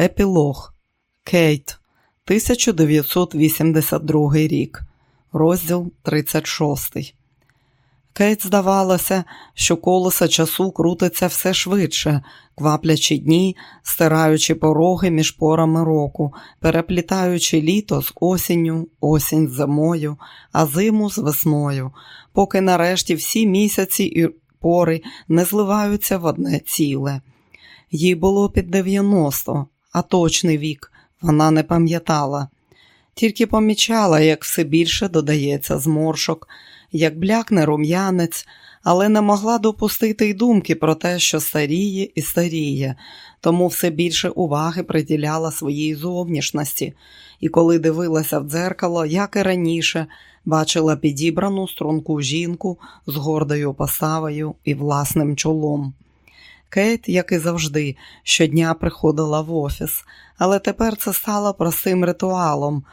Епілог Кейт, 1982 рік, розділ 36. Кейт здавалося, що колеса часу крутиться все швидше, кваплячи дні, стираючи пороги між порами року, переплітаючи літо з осінню, осінь з зимою, а зиму з весною, поки нарешті всі місяці і пори не зливаються в одне ціле. Їй було під 90, а точний вік вона не пам'ятала, тільки помічала, як все більше додається зморшок, як блякне рум'янець, але не могла допустити й думки про те, що старіє і старіє, тому все більше уваги приділяла своїй зовнішності, і коли дивилася в дзеркало, як і раніше, бачила підібрану струнку жінку з гордою поставою і власним чолом. Кейт, як і завжди, щодня приходила в офіс, але тепер це стало простим ритуалом,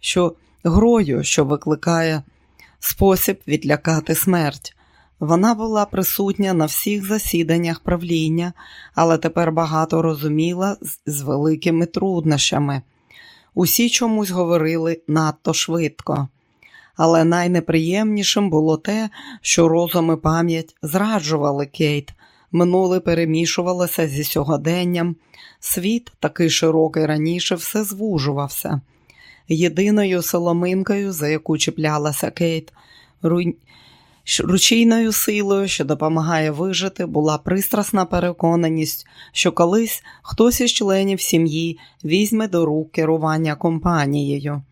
що грою, що викликає спосіб відлякати смерть. Вона була присутня на всіх засіданнях правління, але тепер багато розуміла з великими труднощами. Усі чомусь говорили надто швидко. Але найнеприємнішим було те, що розум і пам'ять зраджували Кейт, минуле перемішувалося зі сьогоденням. Світ, такий широкий раніше, все звужувався. Єдиною соломинкою, за яку чіплялася Кейт, руй... ручійною силою, що допомагає вижити, була пристрасна переконаність, що колись хтось із членів сім'ї візьме до рук керування компанією.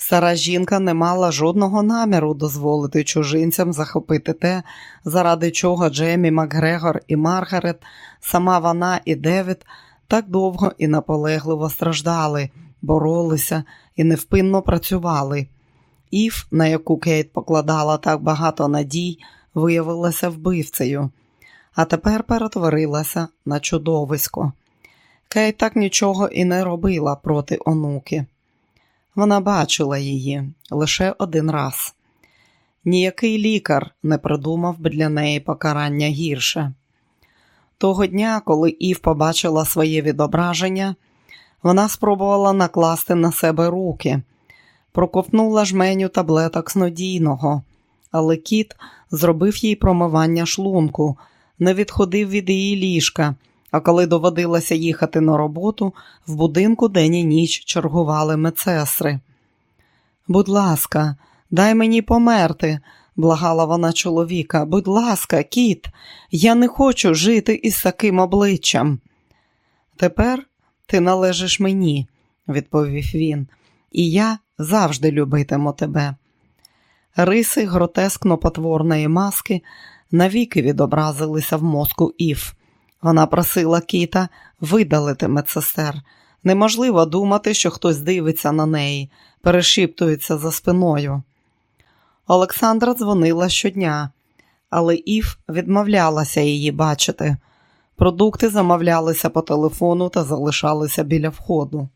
Стара жінка не мала жодного наміру дозволити чужинцям захопити те, заради чого Джемі Макгрегор і Маргарет, сама вона і Девід так довго і наполегливо страждали, боролися і невпинно працювали. Ів, на яку Кейт покладала так багато надій, виявилася вбивцею, а тепер перетворилася на чудовисько. Кейт так нічого і не робила проти онуки. Вона бачила її лише один раз. Ніякий лікар не придумав би для неї покарання гірше. Того дня, коли Ів побачила своє відображення, вона спробувала накласти на себе руки, проковтнула жменю таблеток снодійного, але кіт зробив їй промивання шлунку, не відходив від її ліжка. А коли доводилося їхати на роботу, в будинку день і ніч чергували медсестри. Будь ласка, дай мені померти, благала вона чоловіка. Будь ласка, кіт, я не хочу жити із таким обличчям. Тепер ти належиш мені, відповів він, і я завжди любитиму тебе. Риси гротескно потворної маски навіки відобразилися в мозку Ів. Вона просила кіта видалити медсестер. Неможливо думати, що хтось дивиться на неї, перешіптується за спиною. Олександра дзвонила щодня, але Ів відмовлялася її бачити. Продукти замовлялися по телефону та залишалися біля входу.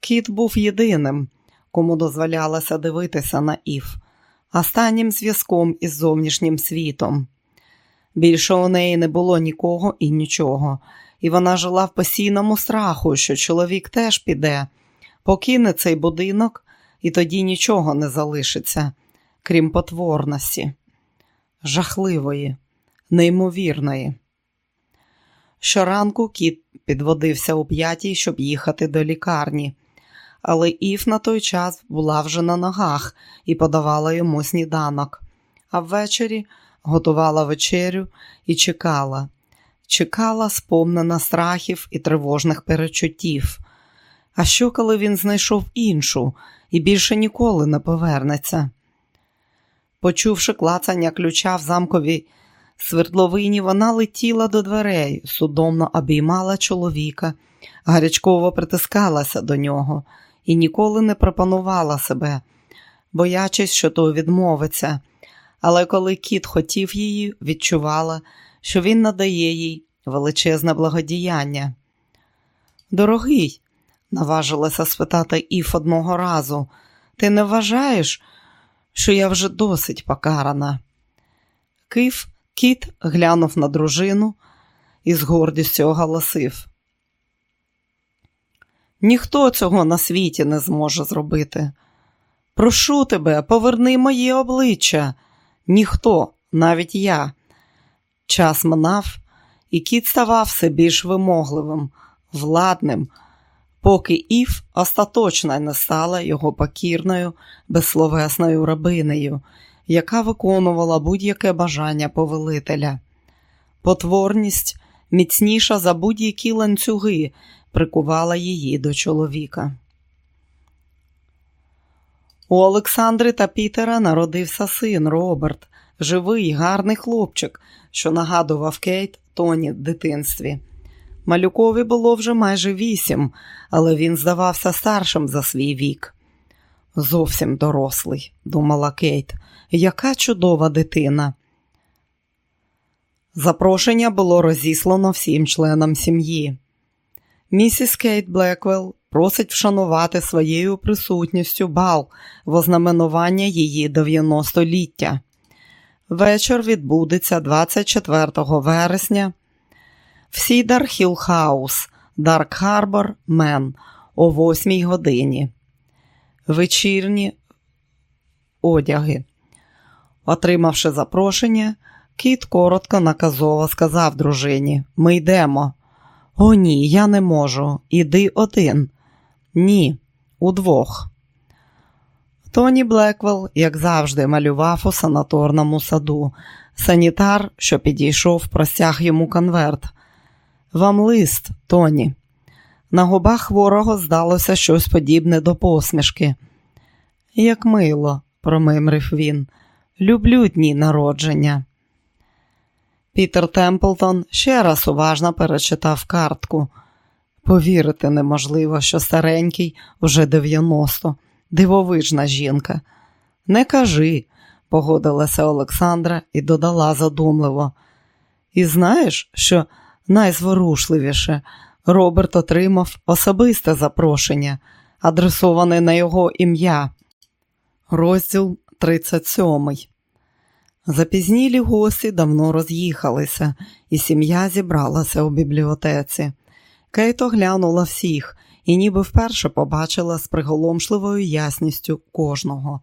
Кіт був єдиним, кому дозволялося дивитися на Ів, останнім зв'язком із зовнішнім світом. Більше у неї не було нікого і нічого, і вона жила в постійному страху, що чоловік теж піде, покине цей будинок, і тоді нічого не залишиться, крім потворності, жахливої, неймовірної. Щоранку кіт підводився у п'ятій, щоб їхати до лікарні, але Ів на той час була вже на ногах і подавала йому сніданок, а ввечері готувала вечерю і чекала, чекала, сповнена страхів і тривожних перечуттів. А що, коли він знайшов іншу і більше ніколи не повернеться? Почувши клацання ключа в замковій свердловині, вона летіла до дверей, судомно обіймала чоловіка, гарячково притискалася до нього і ніколи не пропонувала себе, боячись, що той відмовиться. Але коли кіт хотів її, відчувала, що він надає їй величезне благодіяння. Дорогий, наважилася спитати Іф одного разу, ти не вважаєш, що я вже досить покарана? Киф кіт глянув на дружину і з гордістю оголосив. Ніхто цього на світі не зможе зробити. Прошу тебе, поверни моє обличчя. Ніхто, навіть я. Час минав, і кіт ставав все більш вимогливим, владним, поки Ів остаточно не стала його покірною, безсловесною рабинею, яка виконувала будь-яке бажання повелителя. Потворність, міцніша за будь-які ланцюги, прикувала її до чоловіка. У Олександри та Пітера народився син Роберт, живий, гарний хлопчик, що нагадував Кейт Тоні в дитинстві. Малюкові було вже майже вісім, але він здавався старшим за свій вік. Зовсім дорослий, думала Кейт, яка чудова дитина. Запрошення було розіслано всім членам сім'ї. Місіс Кейт Блеквелл просить вшанувати своєю присутністю бал в ознаменування її 90-ліття. Вечір відбудеться 24 вересня в Сідар Хіл Хаус, Дарк Харбор, Мен о 8 годині. Вечірні одяги. Отримавши запрошення, Кіт коротко наказово сказав дружині: Ми йдемо. О, ні, я не можу. Іди один. Ні, удвох. Тоні Блеквелл, як завжди, малював у санаторному саду. Санітар, що підійшов, простяг йому конверт. Вам лист, Тоні. На губах хворого здалося щось подібне до посмішки. Як мило, промимрив він, люблю дні народження. Пітер Темплтон ще раз уважно перечитав картку. Повірити неможливо, що старенький уже 90, дивовижна жінка. Не кажи, погодилася Олександра і додала задумливо. І знаєш, що найзворушливіше Роберт отримав особисте запрошення, адресоване на його ім'я. Розділ 37 Запізнілі гості давно роз'їхалися, і сім'я зібралася у бібліотеці. Кейт оглянула всіх і ніби вперше побачила з приголомшливою ясністю кожного.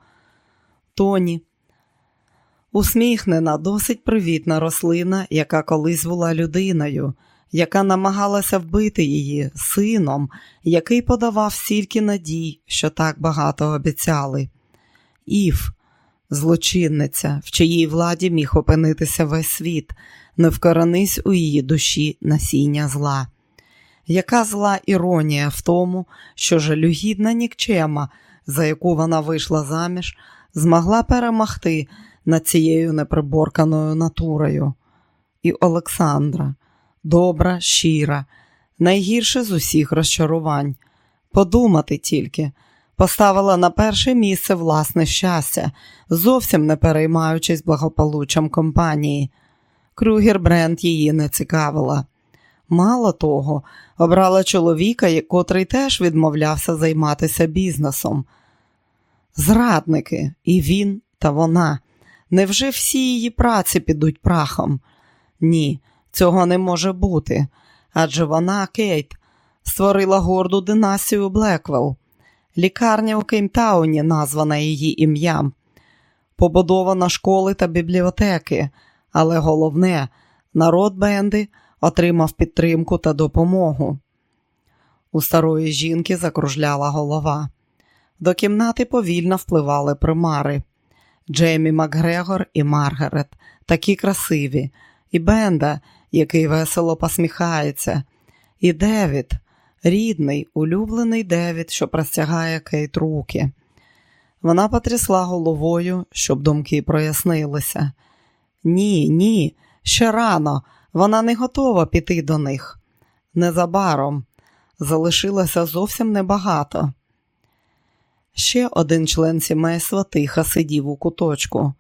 Тоні, усміхнена, досить привітна рослина, яка колись була людиною, яка намагалася вбити її сином, який подавав стільки надій, що так багато обіцяли. Ів, злочинниця, в чиїй владі міг опинитися весь світ, не вкоронись у її душі насіння зла. Яка зла іронія в тому, що жалюгідна нікчема, за яку вона вийшла заміж, змогла перемогти над цією неприборканою натурою. І Олександра, добра, щира, найгірше з усіх розчарувань. Подумати тільки, поставила на перше місце власне щастя, зовсім не переймаючись благополуччям компанії. Крюгер Бренд її не цікавила. Мало того, обрала чоловіка, котрий теж відмовлявся займатися бізнесом. Зрадники, і він та вона. Невже всі її праці підуть прахом? Ні, цього не може бути. Адже вона, Кейт, створила горду династію Блеквелл. Лікарня у Кейптауні названа її ім'ям, побудована школи та бібліотеки, але головне, народ банту отримав підтримку та допомогу. У старої жінки закружляла голова. До кімнати повільно впливали примари. Джеймі Макгрегор і Маргарет такі красиві, і Бенда, який весело посміхається, і Девід, рідний, улюблений Девід, що простягає Кейт руки. Вона потрясла головою, щоб думки прояснилися. Ні, ні, ще рано, вона не готова піти до них. Незабаром залишилося зовсім небагато. Ще один член сімейства тихо сидів у куточку.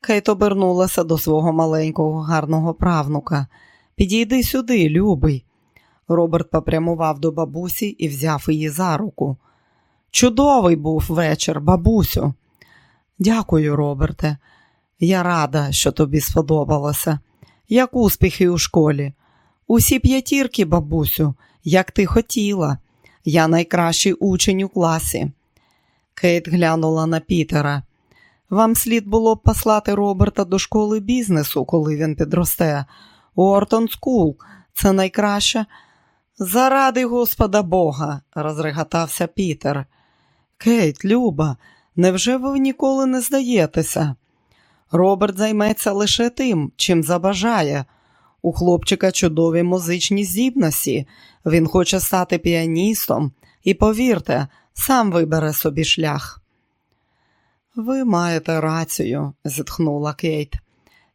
Кейт обернулася до свого маленького гарного правнука. Підійди сюди, любий. Роберт попрямував до бабусі і взяв її за руку. Чудовий був вечір, бабусю. Дякую, Роберте. Я рада, що тобі сподобалося. Як успіхи у школі? Усі п'ятірки, бабусю, як ти хотіла. Я найкращий учень у класі. Кейт глянула на Пітера. Вам слід було б послати Роберта до школи бізнесу, коли він підросте. Уортон Скул це найкраще. Заради Господа Бога, розреготався Пітер. Кейт, Люба, невже ви ніколи не здаєтеся? Роберт займеться лише тим, чим забажає. У хлопчика чудові музичні здібності. Він хоче стати піаністом і, повірте, сам вибере собі шлях. Ви маєте рацію, зітхнула Кейт.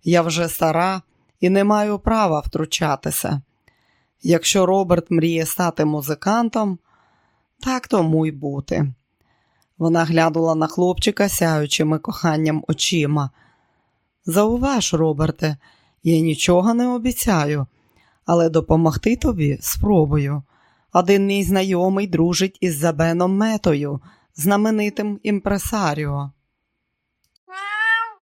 Я вже стара і не маю права втручатися. Якщо Роберт мріє стати музикантом, так тому й бути. Вона глянула на хлопчика сяючими коханням очима. Зауваж, Роберте, я нічого не обіцяю, але допомогти тобі спробую. Один мій знайомий дружить із Забеном Метою, знаменитим імпресаріо.